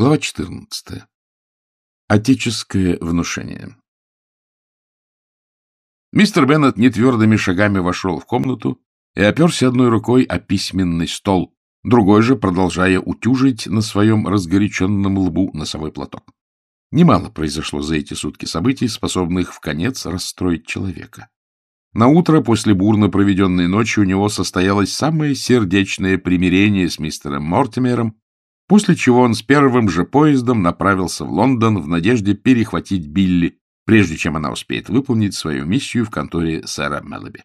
Глава 14. Отеческое внушение. Мистер Беннет нетвердыми шагами вошел в комнату и оперся одной рукой о письменный стол, другой же продолжая утюжить на своем разгоряченном лбу носовой платок. Немало произошло за эти сутки событий, способных в конец расстроить человека. На утро после бурно проведенной ночи у него состоялось самое сердечное примирение с мистером Мортимером, после чего он с первым же поездом направился в Лондон в надежде перехватить Билли, прежде чем она успеет выполнить свою миссию в конторе сэра Меллоби.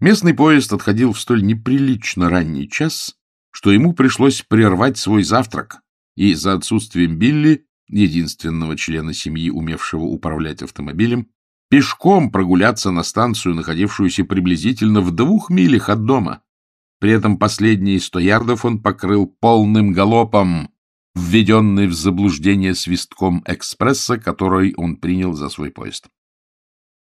Местный поезд отходил в столь неприлично ранний час, что ему пришлось прервать свой завтрак, и за отсутствием Билли, единственного члена семьи, умевшего управлять автомобилем, пешком прогуляться на станцию, находившуюся приблизительно в двух милях от дома. При этом последние сто ярдов он покрыл полным галопом, введенный в заблуждение свистком экспресса, который он принял за свой поезд.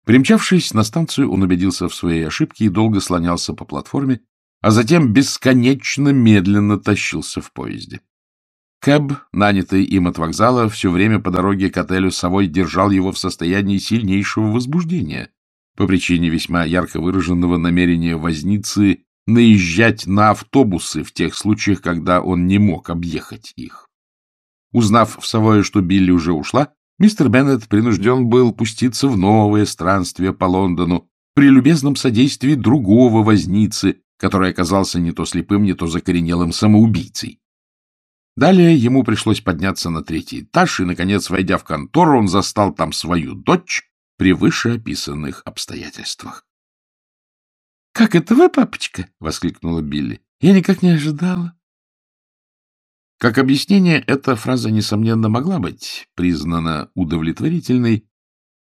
Примчавшись на станцию, он убедился в своей ошибке и долго слонялся по платформе, а затем бесконечно медленно тащился в поезде. Кэб, нанятый им от вокзала, все время по дороге к отелю «Совой» держал его в состоянии сильнейшего возбуждения по причине весьма ярко выраженного намерения возницы наезжать на автобусы в тех случаях, когда он не мог объехать их. Узнав в Савое, что Билли уже ушла, мистер Беннет принужден был пуститься в новое странствие по Лондону при любезном содействии другого возницы, который оказался не то слепым, не то закоренелым самоубийцей. Далее ему пришлось подняться на третий этаж, и, наконец, войдя в контору, он застал там свою дочь при вышеописанных обстоятельствах. — Как это вы, папочка? — воскликнула Билли. — Я никак не ожидала. Как объяснение, эта фраза, несомненно, могла быть признана удовлетворительной,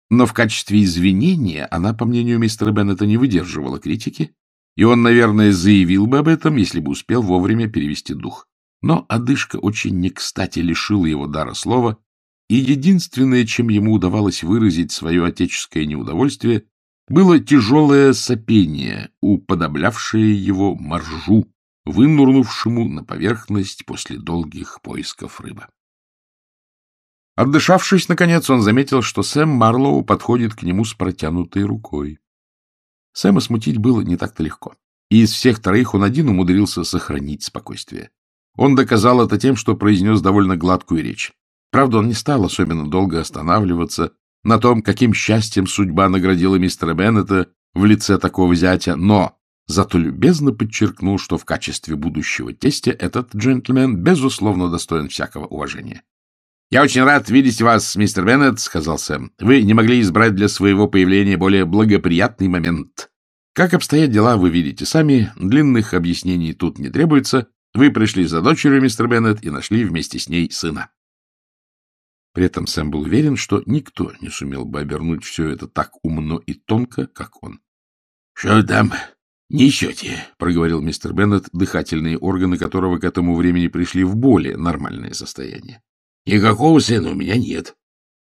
но в качестве извинения она, по мнению мистера Беннета, не выдерживала критики, и он, наверное, заявил бы об этом, если бы успел вовремя перевести дух. Но одышка очень не кстати лишила его дара слова, и единственное, чем ему удавалось выразить свое отеческое неудовольствие, было тяжелое сопение, уподоблявшее его моржу, вынурнувшему на поверхность после долгих поисков рыбы. Отдышавшись, наконец, он заметил, что Сэм Марлоу подходит к нему с протянутой рукой. Сэма смутить было не так-то легко, и из всех троих он один умудрился сохранить спокойствие. Он доказал это тем, что произнес довольно гладкую речь. Правда, он не стал особенно долго останавливаться на том, каким счастьем судьба наградила мистера Беннета в лице такого зятя, но зато любезно подчеркнул, что в качестве будущего тестя этот джентльмен, безусловно, достоин всякого уважения. — Я очень рад видеть вас, мистер Беннет, — сказал Сэм. — Вы не могли избрать для своего появления более благоприятный момент. Как обстоят дела, вы видите сами, длинных объяснений тут не требуется. Вы пришли за дочерью, мистер Беннет, и нашли вместе с ней сына. При этом Сэм был уверен, что никто не сумел бы обернуть все это так умно и тонко, как он. — Что там несете? — проговорил мистер Беннет, дыхательные органы которого к этому времени пришли в более нормальное состояние. — Никакого сына у меня нет.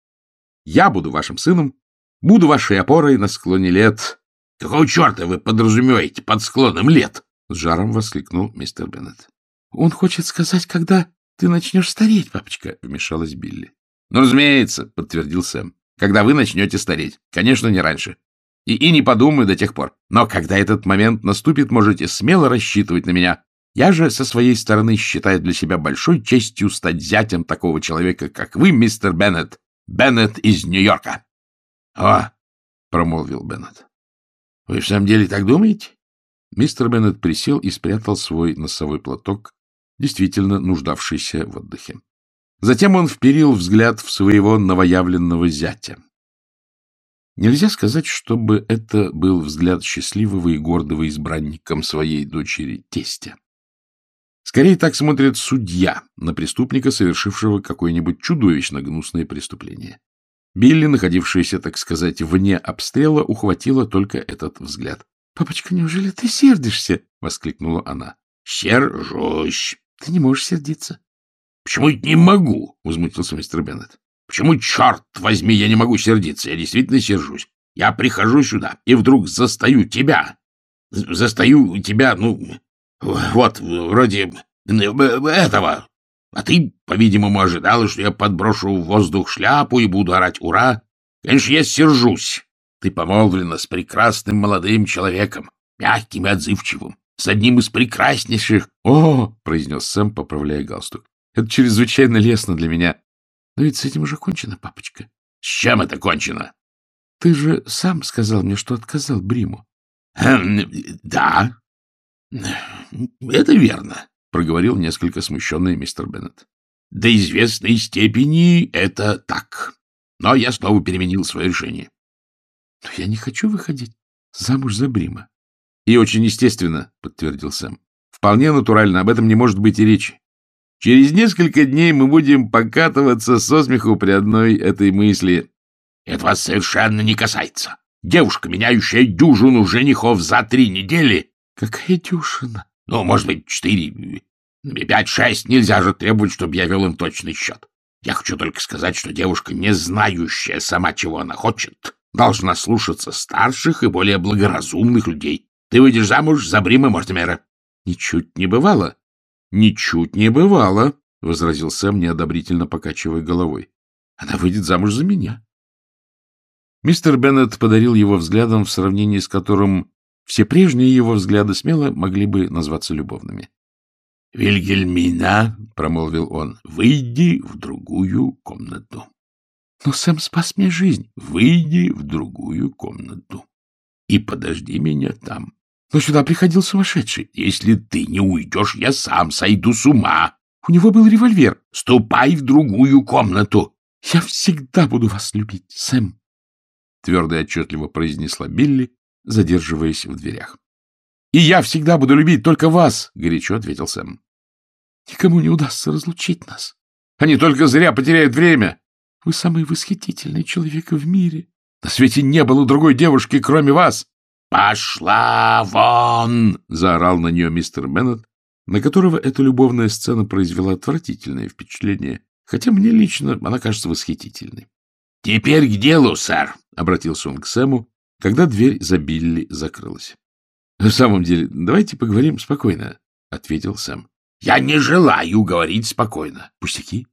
— Я буду вашим сыном, буду вашей опорой на склоне лет. — Какого черта вы подразумеваете под склоном лет? — с жаром воскликнул мистер Беннет. — Он хочет сказать, когда ты начнешь стареть, папочка, — вмешалась Билли. — Ну, разумеется, — подтвердил Сэм, — когда вы начнете стареть. Конечно, не раньше. И, и не подумаю до тех пор. Но когда этот момент наступит, можете смело рассчитывать на меня. Я же со своей стороны считаю для себя большой честью стать зятем такого человека, как вы, мистер Беннет. Беннет из Нью-Йорка. — О, — промолвил Беннет. — Вы в самом деле так думаете? Мистер Беннет присел и спрятал свой носовой платок, действительно нуждавшийся в отдыхе. Затем он вперил взгляд в своего новоявленного зятя. Нельзя сказать, чтобы это был взгляд счастливого и гордого избранником своей дочери тестя. Скорее так смотрит судья на преступника, совершившего какое-нибудь чудовищно гнусное преступление. Билли, находившаяся, так сказать, вне обстрела, ухватила только этот взгляд. Папочка, неужели ты сердишься? — воскликнула она. — Сержусь. — Ты не можешь сердиться. — Почему я не могу? — возмутился мистер Беннет. — Почему, черт возьми, я не могу сердиться? Я действительно сержусь. Я прихожу сюда и вдруг застаю тебя. Застаю тебя, ну, вот, вроде этого. А ты, по-видимому, ожидала, что я подброшу в воздух шляпу и буду орать «Ура!» Конечно, я сержусь. Ты помолвлена с прекрасным молодым человеком, мягким и отзывчивым, с одним из прекраснейших... — О, — произнес Сэм, поправляя галстук, — это чрезвычайно лестно для меня. Но ведь с этим уже кончено, папочка. — С чем это кончено? — Ты же сам сказал мне, что отказал Бриму. Хм, — Да, это верно, — проговорил несколько смущенный мистер Беннет. — До известной степени это так. Но я снова переменил свое решение. — Но я не хочу выходить замуж за Брима. — И очень естественно, — подтвердил Сэм. — Вполне натурально, об этом не может быть и речи. Через несколько дней мы будем покатываться со смеху при одной этой мысли. — Это вас совершенно не касается. Девушка, меняющая дюжину женихов за три недели... — Какая дюжина? — Ну, может быть, четыре, пять-шесть. Нельзя же требовать, чтобы я вел им точный счет. Я хочу только сказать, что девушка, не знающая сама, чего она хочет, должна слушаться старших и более благоразумных людей. Ты выйдешь замуж за Брима Мортимера. — Ничуть не бывало. — Ничуть не бывало, — возразил Сэм, неодобрительно покачивая головой. — Она выйдет замуж за меня. Мистер Беннет подарил его взглядом, в сравнении с которым все прежние его взгляды смело могли бы назваться любовными. — Вильгельмина, — промолвил он, — выйди в другую комнату. — Но Сэм спас мне жизнь. — Выйди в другую комнату и подожди меня там. Но сюда приходил сумасшедший. Если ты не уйдешь, я сам сойду с ума. У него был револьвер. Ступай в другую комнату. Я всегда буду вас любить, Сэм. Твердо и отчетливо произнесла Билли, задерживаясь в дверях. — И я всегда буду любить только вас, — горячо ответил Сэм. — Никому не удастся разлучить нас. Они только зря потеряют время. Вы самый восхитительный человек в мире. На свете не было другой девушки, кроме вас. «Пошла вон!» — заорал на нее мистер Беннет, на которого эта любовная сцена произвела отвратительное впечатление, хотя мне лично она кажется восхитительной. — Теперь к делу, сэр! — обратился он к Сэму, когда дверь за Билли закрылась. — В самом деле, давайте поговорим спокойно, — ответил Сэм. — Я не желаю говорить спокойно. — Пустяки.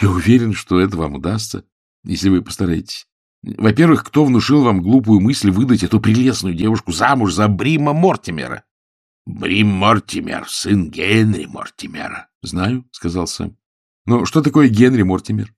Я уверен, что это вам удастся, если вы постараетесь. Во-первых, кто внушил вам глупую мысль выдать эту прелестную девушку замуж за Брима Мортимера? — Брим Мортимер, сын Генри Мортимера. — Знаю, — сказал Сэм. — Но что такое Генри Мортимер?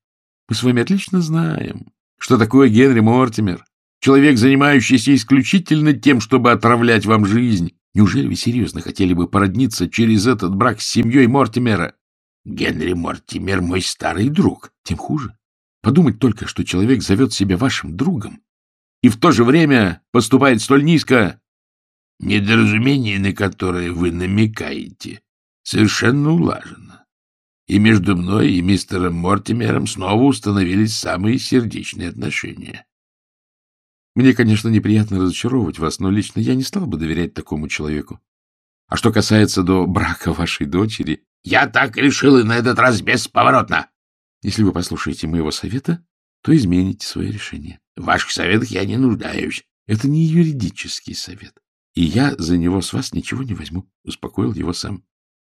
Мы с вами отлично знаем, что такое Генри Мортимер. Человек, занимающийся исключительно тем, чтобы отравлять вам жизнь. Неужели вы серьезно хотели бы породниться через этот брак с семьей Мортимера? — Генри Мортимер мой старый друг. Тем хуже. Подумать только, что человек зовет себя вашим другом и в то же время поступает столь низко. Недоразумение, на которое вы намекаете, совершенно улажено. И между мной и мистером Мортимером снова установились самые сердечные отношения. Мне, конечно, неприятно разочаровывать вас, но лично я не стал бы доверять такому человеку. А что касается до брака вашей дочери... Я так решил и на этот раз бесповоротно. Если вы послушаете моего совета, то измените свое решение. В ваших советах я не нуждаюсь. Это не юридический совет. И я за него с вас ничего не возьму, — успокоил его сам.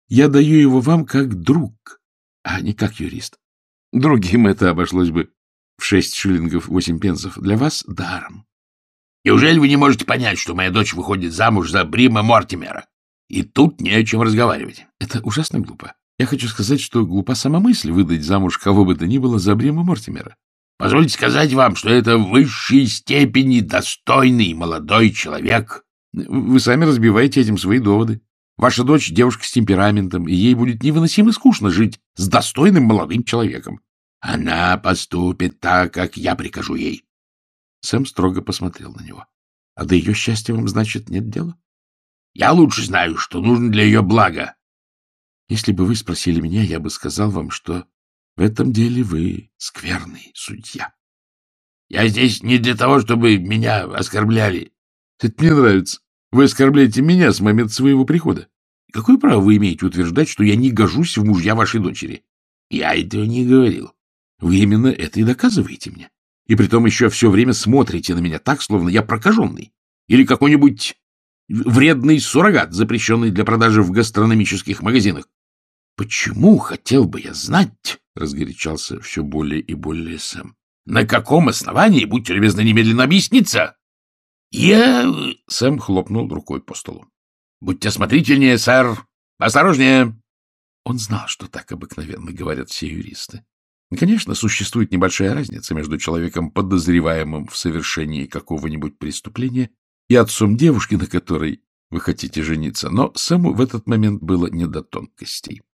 Я даю его вам как друг, а не как юрист. Другим это обошлось бы в шесть шиллингов восемь пенсов. Для вас — даром. Неужели вы не можете понять, что моя дочь выходит замуж за Брима Мортимера? И тут не о чем разговаривать. Это ужасно глупо. Я хочу сказать, что глупа сама мысль выдать замуж кого бы то ни было за Брима Мортимера. Позвольте сказать вам, что это в высшей степени достойный молодой человек. Вы сами разбиваете этим свои доводы. Ваша дочь — девушка с темпераментом, и ей будет невыносимо скучно жить с достойным молодым человеком. Она поступит так, как я прикажу ей. Сэм строго посмотрел на него. — А до ее счастья вам, значит, нет дела? — Я лучше знаю, что нужно для ее блага. Если бы вы спросили меня, я бы сказал вам, что в этом деле вы скверный судья. Я здесь не для того, чтобы меня оскорбляли. Это мне нравится. Вы оскорбляете меня с момента своего прихода. Какое право вы имеете утверждать, что я не гожусь в мужья вашей дочери? Я этого не говорил. Вы именно это и доказываете мне. И притом еще все время смотрите на меня так, словно я прокаженный. Или какой-нибудь вредный суррогат, запрещенный для продажи в гастрономических магазинах. — Почему, хотел бы я знать, — разгорячался все более и более Сэм. — На каком основании, будьте любезны, немедленно объясниться? — Я... — Сэм хлопнул рукой по столу. — Будьте осмотрительнее, сэр. Осторожнее. Он знал, что так обыкновенно говорят все юристы. Конечно, существует небольшая разница между человеком, подозреваемым в совершении какого-нибудь преступления, и отцом девушки, на которой вы хотите жениться, но Сэму в этот момент было не до тонкостей. —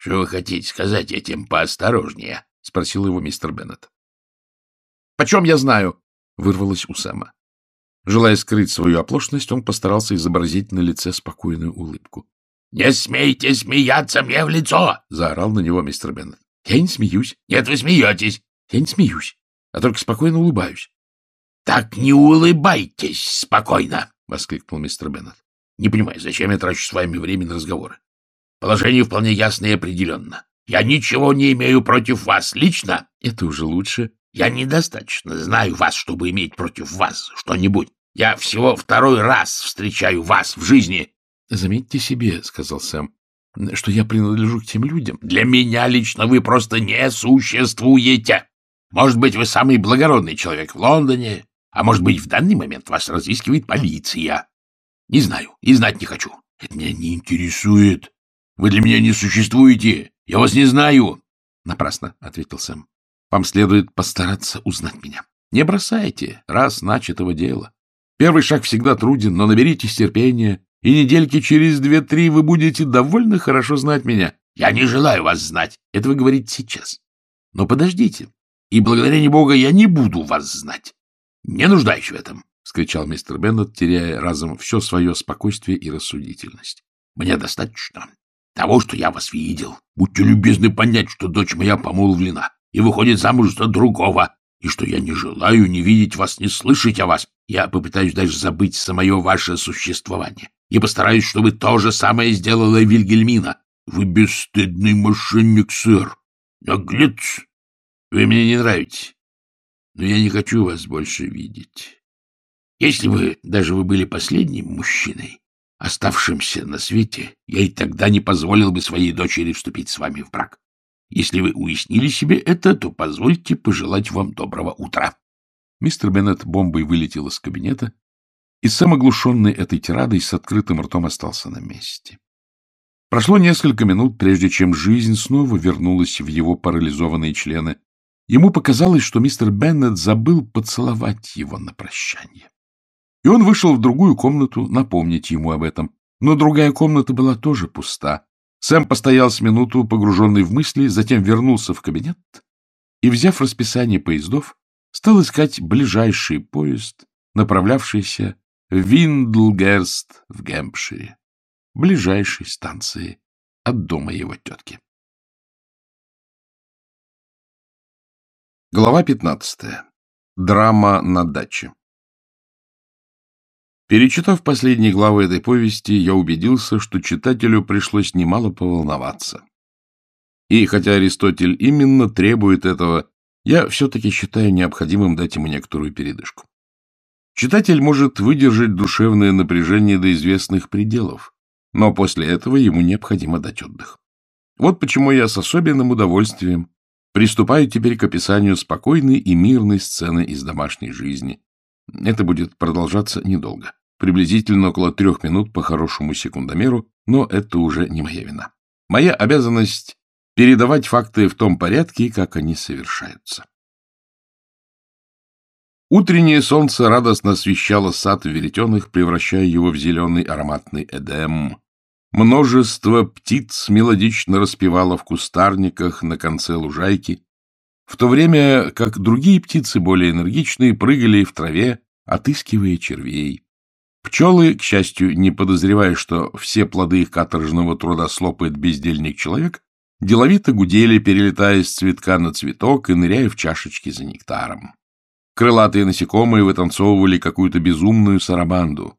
Что вы хотите сказать этим поосторожнее? — спросил его мистер Беннет. — Почем я знаю? — вырвалось у Сэма. Желая скрыть свою оплошность, он постарался изобразить на лице спокойную улыбку. — Не смейте смеяться мне в лицо! — заорал на него мистер Беннет. — Я не смеюсь. — Нет, вы смеетесь. — Я не смеюсь, а только спокойно улыбаюсь. — Так не улыбайтесь спокойно! — воскликнул мистер Беннет. — Не понимаю, зачем я трачу с вами время на разговоры? Положение вполне ясно и определенно. Я ничего не имею против вас лично. Это уже лучше. Я недостаточно знаю вас, чтобы иметь против вас что-нибудь. Я всего второй раз встречаю вас в жизни. — Заметьте себе, — сказал Сэм, — что я принадлежу к тем людям. Для меня лично вы просто не существуете. Может быть, вы самый благородный человек в Лондоне, а может быть, в данный момент вас разыскивает полиция. Не знаю и знать не хочу. Это меня не интересует. Вы для меня не существуете. Я вас не знаю. Напрасно, — ответил Сэм. Вам следует постараться узнать меня. Не бросайте раз начатого дела. Первый шаг всегда труден, но наберитесь терпения, и недельки через две-три вы будете довольно хорошо знать меня. Я не желаю вас знать. Это вы говорите сейчас. Но подождите. И благодарение Бога я не буду вас знать. Не нуждаюсь в этом, — скричал мистер Беннет, теряя разом все свое спокойствие и рассудительность. Мне достаточно того, что я вас видел. Будьте любезны понять, что дочь моя помолвлена и выходит замуж за другого, и что я не желаю ни видеть вас, ни слышать о вас. Я попытаюсь даже забыть самое ваше существование и постараюсь, чтобы то же самое сделала Вильгельмина. Вы бесстыдный мошенник, сэр. Наглец. Вы мне не нравитесь, но я не хочу вас больше видеть. Если вы, даже вы были последним мужчиной, оставшимся на свете, я и тогда не позволил бы своей дочери вступить с вами в брак. Если вы уяснили себе это, то позвольте пожелать вам доброго утра. Мистер Беннет бомбой вылетел из кабинета, и сам оглушенный этой тирадой с открытым ртом остался на месте. Прошло несколько минут, прежде чем жизнь снова вернулась в его парализованные члены. Ему показалось, что мистер Беннет забыл поцеловать его на прощание. И он вышел в другую комнату напомнить ему об этом. Но другая комната была тоже пуста. Сэм постоял с минуту, погруженный в мысли, затем вернулся в кабинет и, взяв расписание поездов, стал искать ближайший поезд, направлявшийся в Виндлгерст в Гэмпшире, ближайшей станции от дома его тетки. Глава 15. Драма на даче. Перечитав последние главы этой повести, я убедился, что читателю пришлось немало поволноваться. И хотя Аристотель именно требует этого, я все-таки считаю необходимым дать ему некоторую передышку. Читатель может выдержать душевное напряжение до известных пределов, но после этого ему необходимо дать отдых. Вот почему я с особенным удовольствием приступаю теперь к описанию спокойной и мирной сцены из домашней жизни. Это будет продолжаться недолго приблизительно около трех минут по хорошему секундомеру, но это уже не моя вина. Моя обязанность — передавать факты в том порядке, как они совершаются. Утреннее солнце радостно освещало сад веретеных, превращая его в зеленый ароматный эдем. Множество птиц мелодично распевало в кустарниках на конце лужайки, в то время как другие птицы, более энергичные, прыгали в траве, отыскивая червей. Пчелы, к счастью, не подозревая, что все плоды их каторжного труда слопает бездельник-человек, деловито гудели, перелетая с цветка на цветок и ныряя в чашечки за нектаром. Крылатые насекомые вытанцовывали какую-то безумную сарабанду.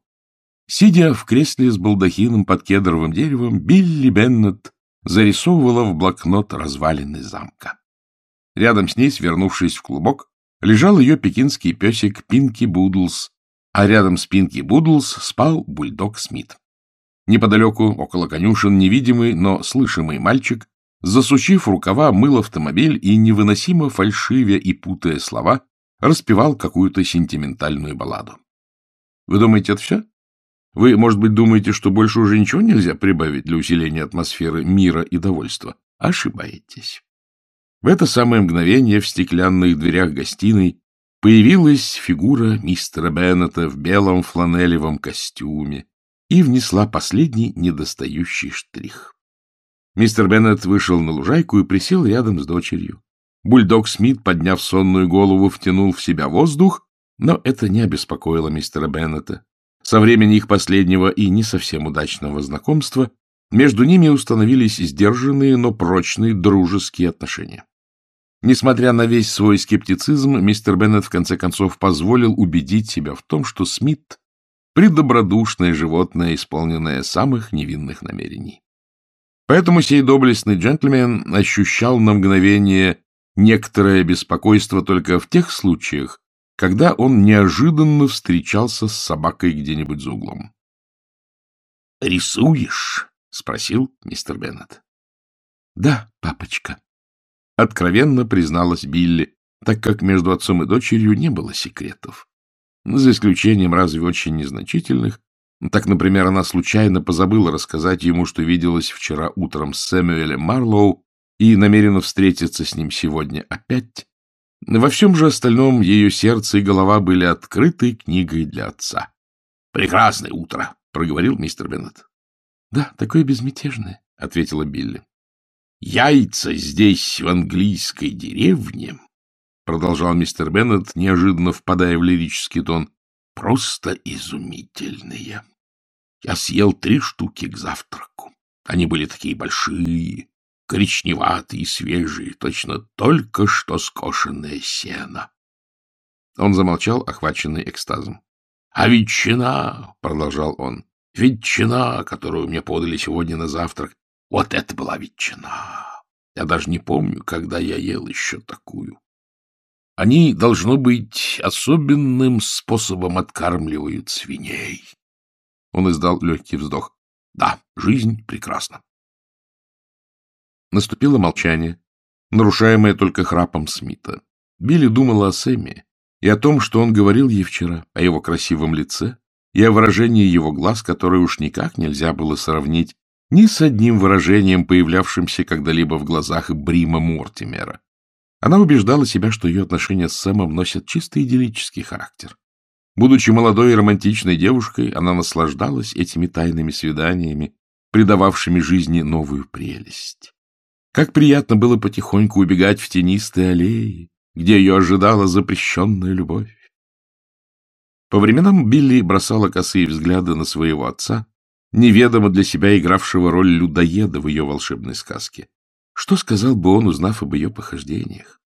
Сидя в кресле с балдахином под кедровым деревом, Билли Беннет зарисовывала в блокнот развалины замка. Рядом с ней, свернувшись в клубок, лежал ее пекинский песик Пинки Будлс а рядом с Пинки Будлс спал бульдог Смит. Неподалеку, около конюшен, невидимый, но слышимый мальчик, засучив рукава, мыл автомобиль и, невыносимо фальшивя и путая слова, распевал какую-то сентиментальную балладу. Вы думаете, это все? Вы, может быть, думаете, что больше уже ничего нельзя прибавить для усиления атмосферы мира и довольства? Ошибаетесь. В это самое мгновение в стеклянных дверях гостиной появилась фигура мистера Беннета в белом фланелевом костюме и внесла последний недостающий штрих. Мистер Беннет вышел на лужайку и присел рядом с дочерью. Бульдог Смит, подняв сонную голову, втянул в себя воздух, но это не обеспокоило мистера Беннета. Со времени их последнего и не совсем удачного знакомства между ними установились сдержанные, но прочные дружеские отношения. Несмотря на весь свой скептицизм, мистер Беннет в конце концов позволил убедить себя в том, что Смит — предобродушное животное, исполненное самых невинных намерений. Поэтому сей доблестный джентльмен ощущал на мгновение некоторое беспокойство только в тех случаях, когда он неожиданно встречался с собакой где-нибудь за углом. «Рисуешь?» — спросил мистер Беннет. «Да, папочка», — откровенно призналась Билли, так как между отцом и дочерью не было секретов. За исключением разве очень незначительных. Так, например, она случайно позабыла рассказать ему, что виделась вчера утром с Сэмюэлем Марлоу и намерена встретиться с ним сегодня опять. Во всем же остальном ее сердце и голова были открытой книгой для отца. — Прекрасное утро, — проговорил мистер Беннет. — Да, такое безмятежное, — ответила Билли. — Яйца здесь, в английской деревне, — продолжал мистер Беннет, неожиданно впадая в лирический тон, — просто изумительные. Я съел три штуки к завтраку. Они были такие большие, коричневатые, свежие, точно только что скошенное сено. Он замолчал, охваченный экстазом. — А ветчина, — продолжал он, — ветчина, которую мне подали сегодня на завтрак, вот это была ветчина. Я даже не помню, когда я ел еще такую. Они, должно быть, особенным способом откармливают свиней. Он издал легкий вздох. Да, жизнь прекрасна. Наступило молчание, нарушаемое только храпом Смита. Билли думала о Сэмми и о том, что он говорил ей вчера, о его красивом лице и о выражении его глаз, которое уж никак нельзя было сравнить ни с одним выражением, появлявшимся когда-либо в глазах Брима Мортимера. Она убеждала себя, что ее отношения с Сэмом носят чисто идиллический характер. Будучи молодой и романтичной девушкой, она наслаждалась этими тайными свиданиями, придававшими жизни новую прелесть. Как приятно было потихоньку убегать в тенистые аллеи, где ее ожидала запрещенная любовь. По временам Билли бросала косые взгляды на своего отца, неведомо для себя игравшего роль людоеда в ее волшебной сказке. Что сказал бы он, узнав об ее похождениях?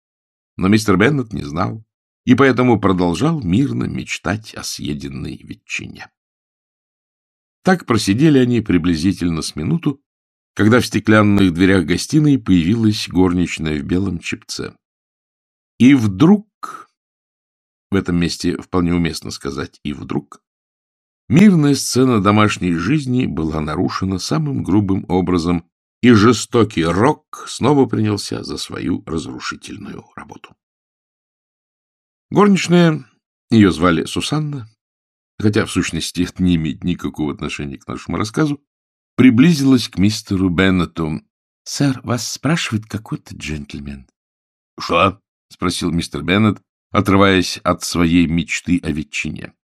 Но мистер Беннет не знал, и поэтому продолжал мирно мечтать о съеденной ветчине. Так просидели они приблизительно с минуту, когда в стеклянных дверях гостиной появилась горничная в белом чепце. И вдруг, в этом месте вполне уместно сказать «и вдруг», мирная сцена домашней жизни была нарушена самым грубым образом, и жестокий рок снова принялся за свою разрушительную работу. Горничная, ее звали Сусанна, хотя в сущности это не имеет никакого отношения к нашему рассказу, приблизилась к мистеру Беннету. — Сэр, вас спрашивает какой-то джентльмен. — Что? — спросил мистер Беннет, отрываясь от своей мечты о ветчине. —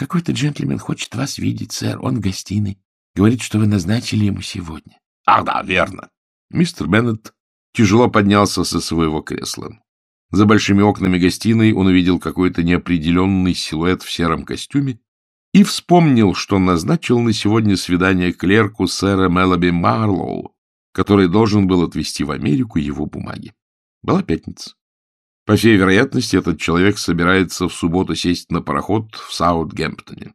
Какой-то джентльмен хочет вас видеть, сэр. Он в гостиной. Говорит, что вы назначили ему сегодня. — Ах, да, верно. Мистер Беннет тяжело поднялся со своего кресла. За большими окнами гостиной он увидел какой-то неопределенный силуэт в сером костюме и вспомнил, что назначил на сегодня свидание клерку сэра Мелоби Марлоу, который должен был отвезти в Америку его бумаги. Была пятница. По всей вероятности, этот человек собирается в субботу сесть на пароход в Саутгемптоне.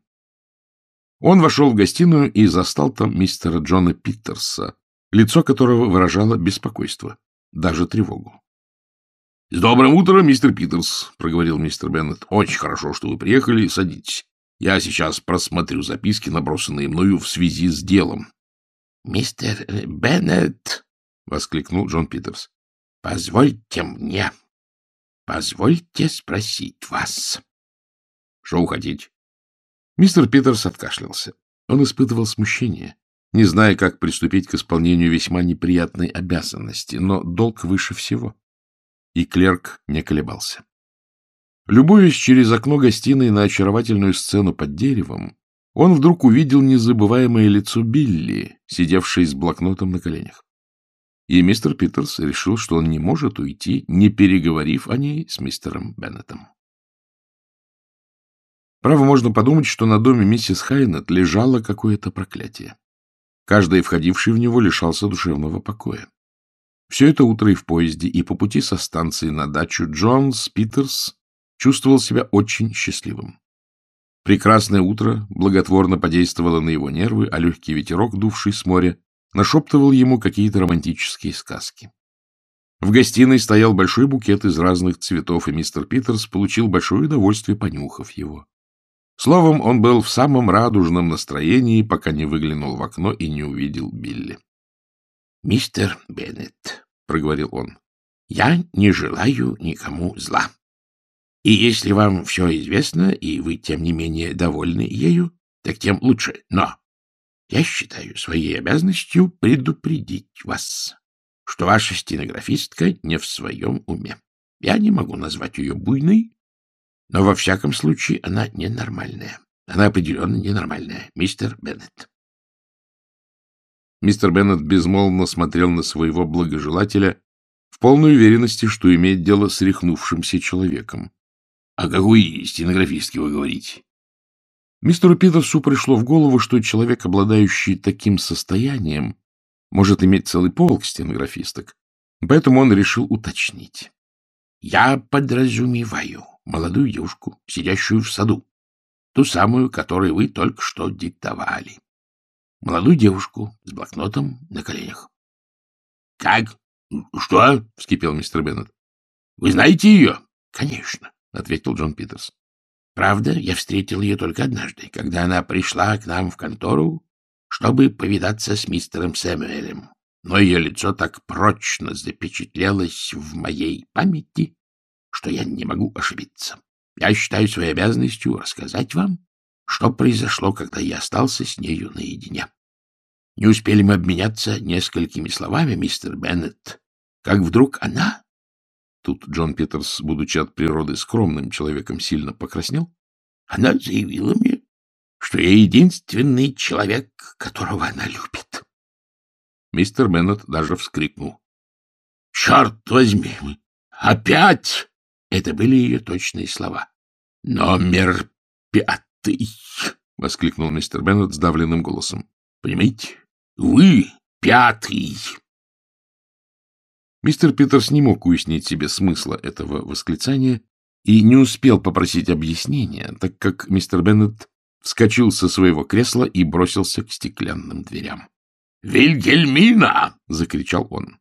Он вошел в гостиную и застал там мистера Джона Питерса, лицо которого выражало беспокойство, даже тревогу. — С добрым утром, мистер Питерс, — проговорил мистер Беннет. — Очень хорошо, что вы приехали. Садитесь. Я сейчас просмотрю записки, набросанные мною в связи с делом. — Мистер Беннет, — воскликнул Джон Питерс, — позвольте мне, позвольте спросить вас. — Что вы хотите? Мистер Питерс откашлялся. Он испытывал смущение, не зная, как приступить к исполнению весьма неприятной обязанности, но долг выше всего. И клерк не колебался. Любуясь через окно гостиной на очаровательную сцену под деревом, он вдруг увидел незабываемое лицо Билли, сидевшей с блокнотом на коленях. И мистер Питерс решил, что он не может уйти, не переговорив о ней с мистером Беннетом. Право, можно подумать, что на доме миссис Хайнет лежало какое-то проклятие. Каждый, входивший в него, лишался душевного покоя. Все это утро и в поезде, и по пути со станции на дачу Джонс Питерс чувствовал себя очень счастливым. Прекрасное утро благотворно подействовало на его нервы, а легкий ветерок, дувший с моря, нашептывал ему какие-то романтические сказки. В гостиной стоял большой букет из разных цветов, и мистер Питерс получил большое удовольствие, понюхав его. Словом, он был в самом радужном настроении, пока не выглянул в окно и не увидел Билли. — Мистер Беннет, — проговорил он, — я не желаю никому зла. И если вам все известно, и вы, тем не менее, довольны ею, так тем лучше. Но я считаю своей обязанностью предупредить вас, что ваша стенографистка не в своем уме. Я не могу назвать ее буйной, но во всяком случае она ненормальная. Она определенно ненормальная, мистер Беннет. Мистер Беннет безмолвно смотрел на своего благожелателя в полной уверенности, что имеет дело с рехнувшимся человеком. — О какой стенографистке вы говорите? Мистеру Питерсу пришло в голову, что человек, обладающий таким состоянием, может иметь целый полк стенографисток, поэтому он решил уточнить. — Я подразумеваю молодую девушку, сидящую в саду, ту самую, которую вы только что диктовали. Молодую девушку с блокнотом на коленях. — Как? Что? — вскипел мистер Беннет. — Вы знаете ее? — Конечно. — ответил Джон Питерс. — Правда, я встретил ее только однажды, когда она пришла к нам в контору, чтобы повидаться с мистером Сэмюэлем. Но ее лицо так прочно запечатлелось в моей памяти, что я не могу ошибиться. Я считаю своей обязанностью рассказать вам, что произошло, когда я остался с нею наедине. Не успели мы обменяться несколькими словами, мистер Беннет, как вдруг она Тут Джон Питерс, будучи от природы скромным человеком, сильно покраснел. Она заявила мне, что я единственный человек, которого она любит. Мистер Беннет даже вскрикнул. — Черт возьми! Опять! Это были ее точные слова. — Номер пятый! — воскликнул мистер Беннет сдавленным голосом. — Понимаете? Вы пятый! Мистер Питерс не мог уяснить себе смысла этого восклицания и не успел попросить объяснения, так как мистер Беннет вскочил со своего кресла и бросился к стеклянным дверям. «Вильгельмина!» — закричал он.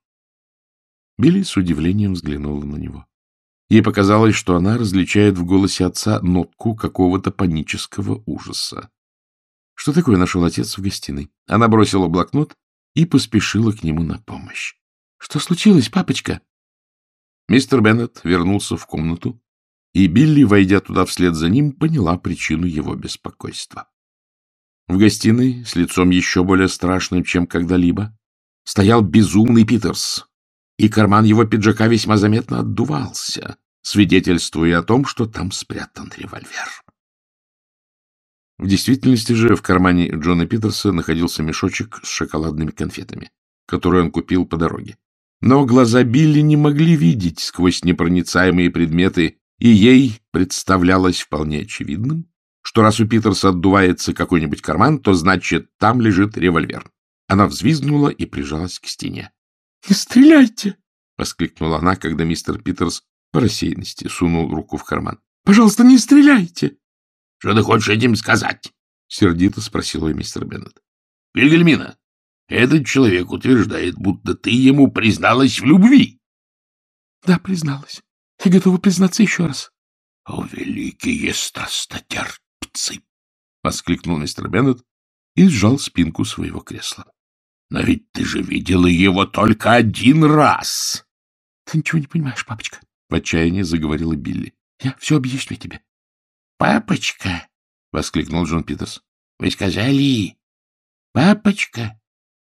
Билли с удивлением взглянула на него. Ей показалось, что она различает в голосе отца нотку какого-то панического ужаса. Что такое нашел отец в гостиной? Она бросила блокнот и поспешила к нему на помощь. Что случилось, папочка? Мистер Беннет вернулся в комнату, и Билли, войдя туда вслед за ним, поняла причину его беспокойства. В гостиной, с лицом еще более страшным, чем когда-либо, стоял безумный Питерс, и карман его пиджака весьма заметно отдувался, свидетельствуя о том, что там спрятан револьвер. В действительности же в кармане Джона Питерса находился мешочек с шоколадными конфетами, который он купил по дороге. Но глаза Билли не могли видеть сквозь непроницаемые предметы, и ей представлялось вполне очевидным, что раз у Питерса отдувается какой-нибудь карман, то значит, там лежит револьвер. Она взвизгнула и прижалась к стене. — Не стреляйте! — воскликнула она, когда мистер Питерс по рассеянности сунул руку в карман. — Пожалуйста, не стреляйте! — Что ты хочешь этим сказать? — сердито спросил ее мистер Беннет. — Вильгельмина, этот человек утверждает, будто ты ему призналась в любви. — Да, призналась. И готова признаться еще раз. — О, великие страстотерпцы! воскликнул мистер Беннет и сжал спинку своего кресла. — Но ведь ты же видела его только один раз! — Ты ничего не понимаешь, папочка, — в отчаянии заговорила Билли. — Я все объясню тебе. — Папочка! — воскликнул Джон Питерс. — Вы сказали «папочка»? —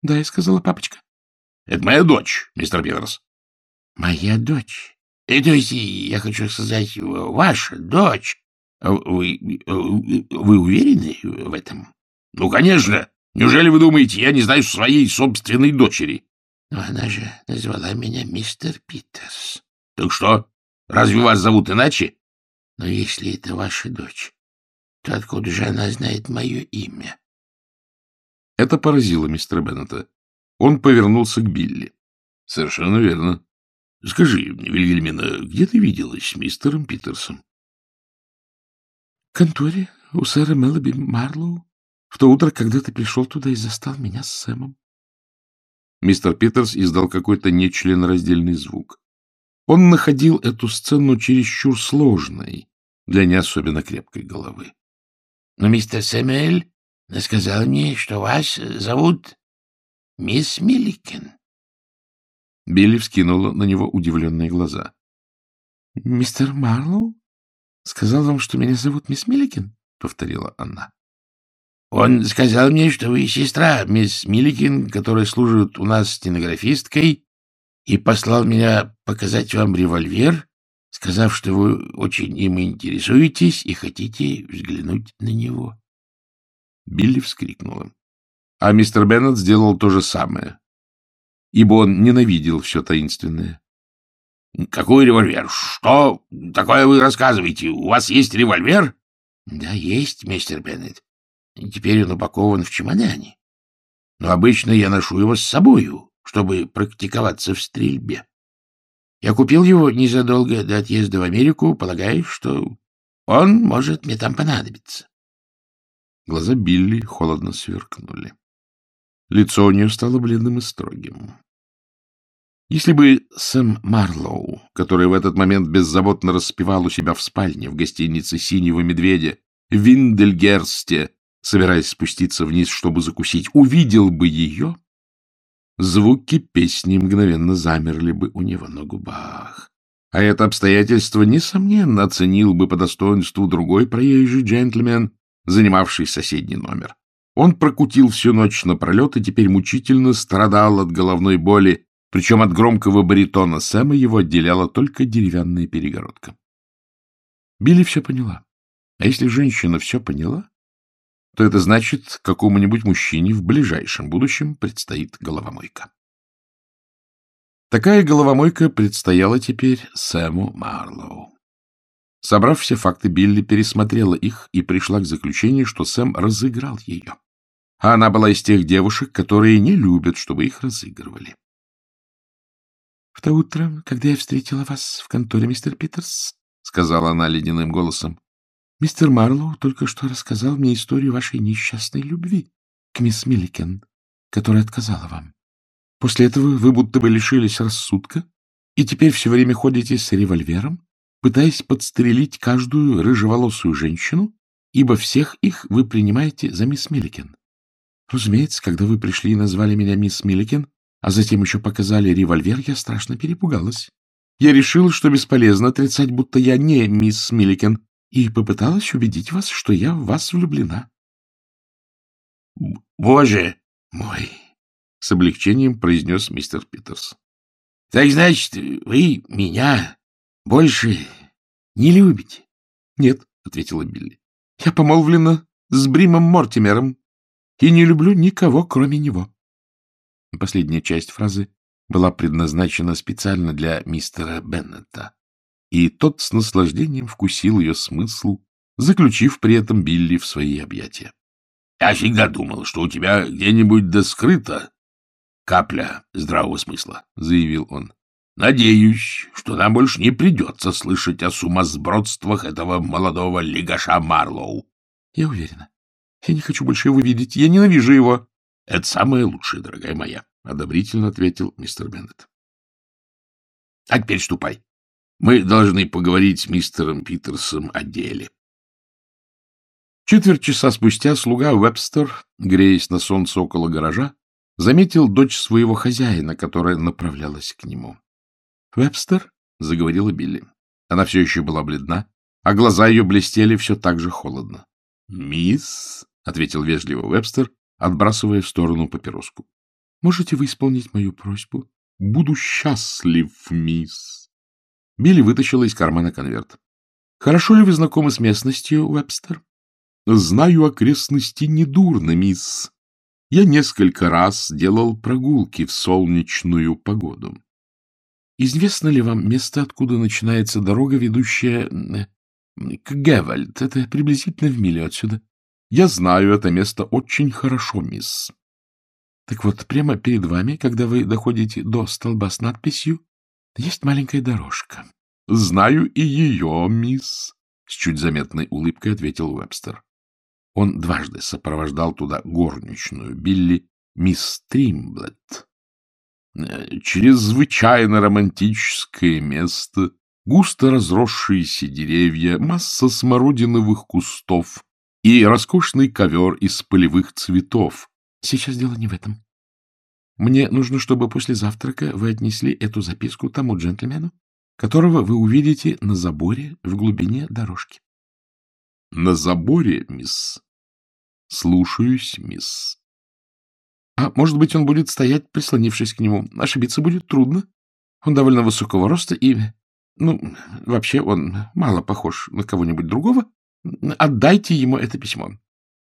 Да, я сказала папочка. — Это моя дочь, мистер Питерс. — Моя дочь? И, то есть, я хочу сказать, ваша дочь. Вы, вы уверены в этом? Ну, конечно. Неужели вы думаете, я не знаю своей собственной дочери? Но она же назвала меня мистер Питерс. Так что, разве вас зовут иначе? Но если это ваша дочь, то откуда же она знает мое имя? Это поразило мистера Беннета. Он повернулся к Билли. — Совершенно верно. — Скажи, Вильгельмина, где ты виделась с мистером Питерсом? — В конторе у сэра Мелоби Марлоу. В то утро, когда ты пришел туда и застал меня с Сэмом. Мистер Питерс издал какой-то нечленораздельный звук. Он находил эту сцену чересчур сложной для не особенно крепкой головы. — Но мистер Сэмюэль сказал мне, что вас зовут мисс Милликин. Билли вскинула на него удивленные глаза. — Мистер Марлоу сказал вам, что меня зовут мисс Милликин? — повторила она. — Он сказал мне, что вы сестра мисс Милликин, которая служит у нас стенографисткой, и послал меня показать вам револьвер, сказав, что вы очень им интересуетесь и хотите взглянуть на него. Билли вскрикнула. А мистер Беннет сделал то же самое, ибо он ненавидел все таинственное. — Какой револьвер? Что такое вы рассказываете? У вас есть револьвер? — Да, есть, мистер Беннет. Теперь он упакован в чемодане. Но обычно я ношу его с собою, чтобы практиковаться в стрельбе. Я купил его незадолго до отъезда в Америку, полагая, что он может мне там понадобиться. Глаза Билли холодно сверкнули. Лицо у нее стало бледным и строгим. Если бы Сэм Марлоу, который в этот момент беззаботно распевал у себя в спальне в гостинице «Синего медведя» в Виндельгерсте, собираясь спуститься вниз, чтобы закусить, увидел бы ее, звуки песни мгновенно замерли бы у него на губах. А это обстоятельство, несомненно, оценил бы по достоинству другой проезжий джентльмен, занимавший соседний номер. Он прокутил всю ночь напролет и теперь мучительно страдал от головной боли, причем от громкого баритона Сэма его отделяла только деревянная перегородка. Билли все поняла. А если женщина все поняла, то это значит, какому-нибудь мужчине в ближайшем будущем предстоит головомойка. Такая головомойка предстояла теперь Сэму Марлоу. Собрав все факты, Билли пересмотрела их и пришла к заключению, что Сэм разыграл ее а она была из тех девушек, которые не любят, чтобы их разыгрывали. — В то утро, когда я встретила вас в конторе, мистер Питерс, — сказала она ледяным голосом, — мистер Марлоу только что рассказал мне историю вашей несчастной любви к мисс Милликен, которая отказала вам. После этого вы будто бы лишились рассудка и теперь все время ходите с револьвером, пытаясь подстрелить каждую рыжеволосую женщину, ибо всех их вы принимаете за мисс Милликен. Разумеется, когда вы пришли и назвали меня мисс Милликен, а затем еще показали револьвер, я страшно перепугалась. Я решила, что бесполезно отрицать, будто я не мисс Милликен, и попыталась убедить вас, что я в вас влюблена. — Боже мой! — с облегчением произнес мистер Питерс. — Так значит, вы меня больше не любите? — Нет, — ответила Билли. — Я помолвлена с Бримом Мортимером и не люблю никого, кроме него. Последняя часть фразы была предназначена специально для мистера Беннета, и тот с наслаждением вкусил ее смысл, заключив при этом Билли в свои объятия. — Я всегда думал, что у тебя где-нибудь да скрыта капля здравого смысла, — заявил он. — Надеюсь, что нам больше не придется слышать о сумасбродствах этого молодого легаша Марлоу. — Я уверена, я не хочу больше его видеть. Я ненавижу его. — Это самое лучшее, дорогая моя, — одобрительно ответил мистер Беннет. — А теперь ступай. Мы должны поговорить с мистером Питерсом о деле. Четверть часа спустя слуга Вебстер, греясь на солнце около гаража, заметил дочь своего хозяина, которая направлялась к нему. — Вебстер? — заговорила Билли. Она все еще была бледна, а глаза ее блестели все так же холодно. — Мисс, — ответил вежливо Вебстер, отбрасывая в сторону папироску. — Можете вы исполнить мою просьбу? — Буду счастлив, мисс. Билли вытащила из кармана конверт. — Хорошо ли вы знакомы с местностью, Вебстер? — Знаю окрестности недурно, мисс. Я несколько раз делал прогулки в солнечную погоду. Известно ли вам место, откуда начинается дорога, ведущая к Гевальд? Это приблизительно в миле отсюда. Я знаю это место очень хорошо, мисс. Так вот, прямо перед вами, когда вы доходите до столба с надписью, есть маленькая дорожка. Знаю и ее, мисс, — с чуть заметной улыбкой ответил Уэбстер. Он дважды сопровождал туда горничную Билли, мисс Тримблетт, чрезвычайно романтическое место, густо разросшиеся деревья, масса смородиновых кустов и роскошный ковер из полевых цветов. Сейчас дело не в этом. Мне нужно, чтобы после завтрака вы отнесли эту записку тому джентльмену, которого вы увидите на заборе в глубине дорожки. — На заборе, мисс? — Слушаюсь, мисс. А может быть, он будет стоять, прислонившись к нему. Ошибиться будет трудно. Он довольно высокого роста и... Ну, вообще, он мало похож на кого-нибудь другого. Отдайте ему это письмо.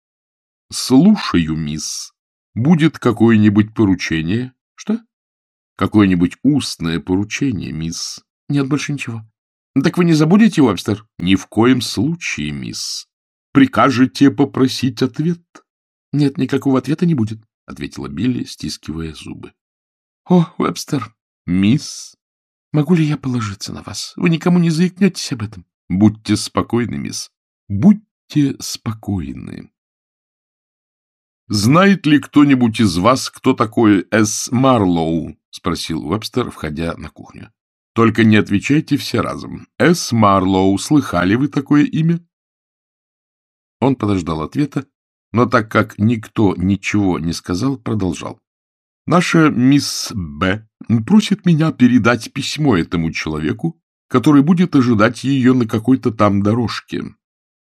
— Слушаю, мисс. Будет какое-нибудь поручение? — Что? — Какое-нибудь устное поручение, мисс. — Нет, больше ничего. — Так вы не забудете, Уэбстер? — Ни в коем случае, мисс. Прикажете попросить ответ? — Нет, никакого ответа не будет. — ответила Билли, стискивая зубы. — О, Вебстер! — Мисс! — Могу ли я положиться на вас? Вы никому не заикнетесь об этом? — Будьте спокойны, мисс. Будьте спокойны. — Знает ли кто-нибудь из вас, кто такой С. Марлоу? — спросил Вебстер, входя на кухню. — Только не отвечайте все разом. С. Марлоу, слыхали вы такое имя? Он подождал ответа, но так как никто ничего не сказал, продолжал. Наша мисс Б. просит меня передать письмо этому человеку, который будет ожидать ее на какой-то там дорожке.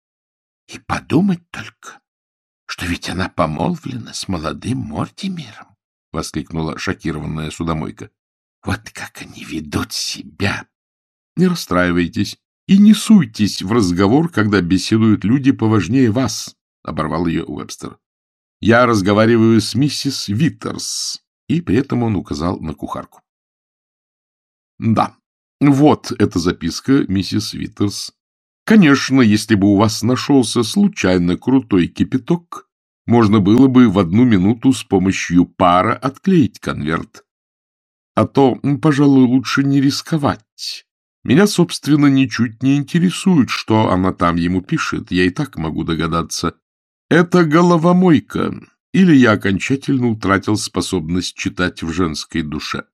— И подумать только, что ведь она помолвлена с молодым Мортимером, — воскликнула шокированная судомойка. — Вот как они ведут себя! Не расстраивайтесь и не суйтесь в разговор, когда беседуют люди поважнее вас, — оборвал ее Уэбстер. — Я разговариваю с миссис Виттерс. И при этом он указал на кухарку. — Да, вот эта записка, миссис Виттерс. Конечно, если бы у вас нашелся случайно крутой кипяток, можно было бы в одну минуту с помощью пара отклеить конверт. А то, пожалуй, лучше не рисковать. Меня, собственно, ничуть не интересует, что она там ему пишет, я и так могу догадаться. Это головомойка, или я окончательно утратил способность читать в женской душе.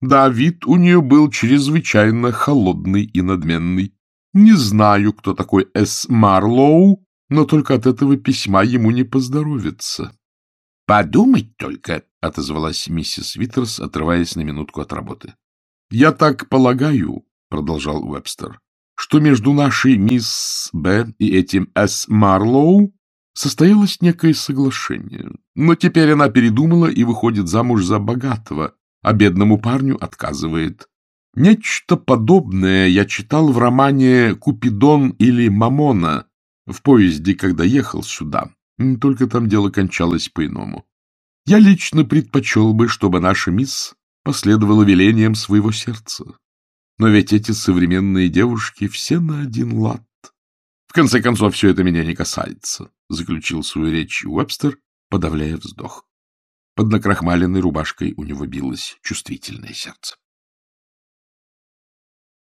Да, вид у нее был чрезвычайно холодный и надменный. Не знаю, кто такой С. Марлоу, но только от этого письма ему не поздоровится. — Подумать только, — отозвалась миссис Виттерс, отрываясь на минутку от работы. — Я так полагаю, — продолжал Уэбстер, — что между нашей мисс Б. и этим С. Марлоу состоялось некое соглашение. Но теперь она передумала и выходит замуж за богатого, а бедному парню отказывает. Нечто подобное я читал в романе «Купидон» или «Мамона» в поезде, когда ехал сюда. Только там дело кончалось по-иному. Я лично предпочел бы, чтобы наша мисс последовала велениям своего сердца. Но ведь эти современные девушки все на один лад конце концов, все это меня не касается, — заключил свою речь Уэбстер, подавляя вздох. Под накрахмаленной рубашкой у него билось чувствительное сердце.